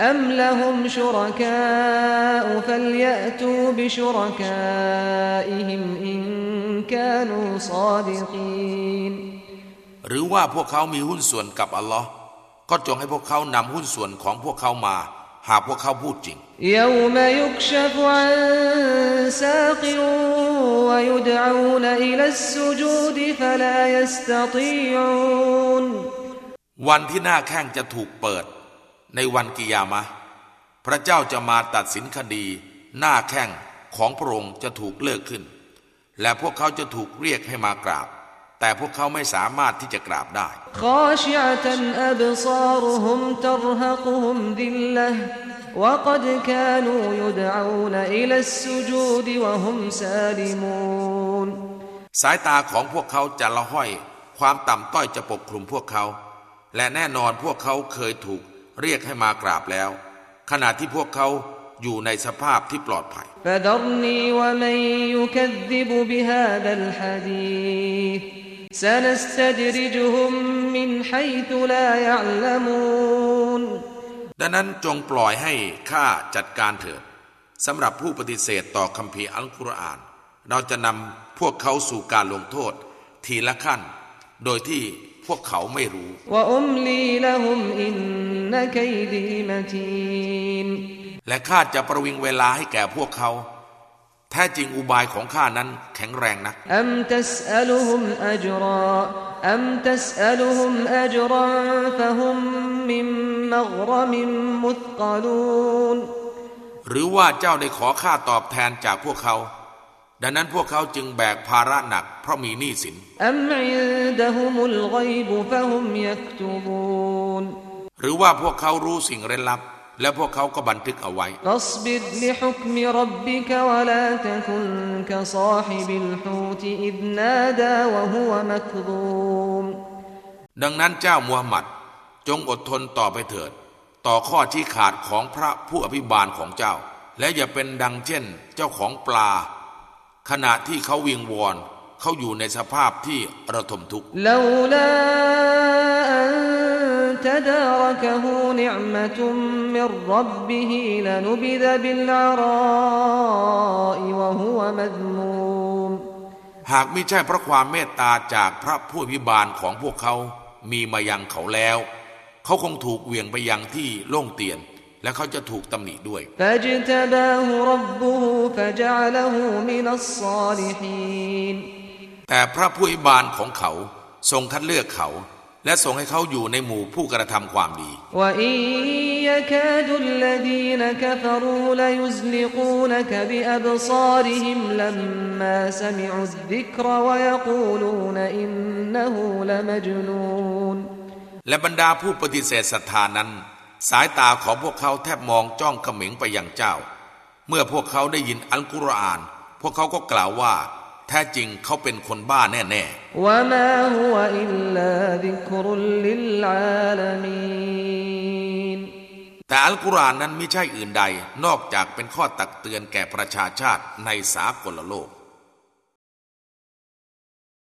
أم لهم شركاء فليأتوا بشركائهم إن كانوا صادقين หรือว่าพวกเขามีหุ้นส่วนกับอัลลอฮ์ก็จงให้พวกเขานำหุ้นส่วนของพวกเขามา หากพวกเขาพูดจริง يوم يكشف عن ساق ويدعون إلى السجود فلا يستطيعون วันที่หน้าแข้งจะถูกเปิด ในวันกิยามะ พระเจ้าจะมาตัดสินคดี หน้าแข้งของพระองค์จะถูกเลิกขึ้น และพวกเขาจะถูกเรียกให้มากราบ แต่พวกเขาไม่สามารถที่จะกราบได้สายตาของพวกเขาจะละห้อย ความต่ำต้อยจะปกคลุมพวกเขา และแน่นอนพวกเขาเคยถูก เรียกให้มากราบแล้ว ขณะที่พวกเขาอยู่ในสภาพที่ปลอดภัย ดังนั้นจงปล่อยให้ข้าจัดการเถิดสำหรับผู้ปฏิเสธต่อคำพีอัลกุรอาน เราจะนำพวกเขาสู่การลงโทษ ทีละขั้น โดยที่พวกเขาไม่รู้ นกัยดีมาทีนและข้าจะประวิงเวลาให้แก่พวกเขา แท้จริงอุบายของข้านั้นแข็งแรงนะอัมตัสอลุฮุมอัจราอัมตัสอลุฮุมอัจราฟะฮุมมิมมักรมิมมุตกลูนหรือว่าเจ้าได้ขอข้าตอบแทนจากพวกเขา ดังนั้นพวกเขาจึงแบกภาระหนักเพราะมีหนี้สิน หรือว่าพวกเขารู้สิ่งเร้นลับ และพวกเขาก็บันทึกเอาไว้ดังนั้นเจ้ามูฮัมหมัดจงอดทนต่อไปเถิด ต่อข้อที่ขาดของพระผู้อภิบาลของเจ้า และอย่าเป็นดังเช่น เจ้าของปลา ขณะที่เขาวิงวอนเขาอยู่ในสภาพที่ระทมทุกข์ لولا أن تداركه نعمة من ربه لنبذ بالعراء وهو مذموم หากไม่ใช่เพราะความเมตตาจากพระผู้อภิบาลของพวกเขามีมายังเขาแล้ว เขาคงถูกเหวี่ยงไปยังที่โล่งเตียน และเขาจะถูกตำหนิด้วย فاجتباه ربه فجعله من الصالحين แต่พระผู้อภิบาลของเขาทรงคัดเลือกเขา และส่งให้เขาอยู่ในหมู่ผู้กระทำความดี และบรรดาผู้ปฏิเสธศรัทธานั้น สายตาของพวกเขาแทบมองจ้องเขม็งไปยังเจ้า เมื่อพวกเขาได้ยินอัลกุรอาน พวกเขาก็กล่าวว่า แท้จริงเขาเป็นคนบ้าแน่ๆแต่อัลกุรอานนั้นไม่ใช่อื่นใด นอกจากเป็นข้อตักเตือนแก่ประชาชาติในสากลโลก